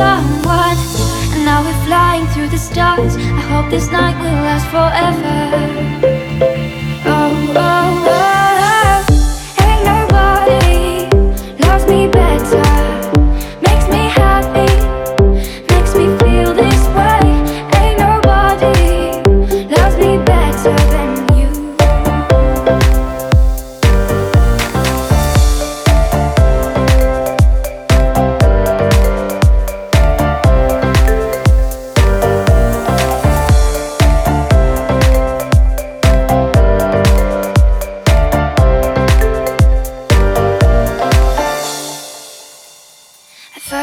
Someone. And now we're flying through the stars. I hope this night will last forever. Oh, oh, oh, oh. Ain't nobody loves me better.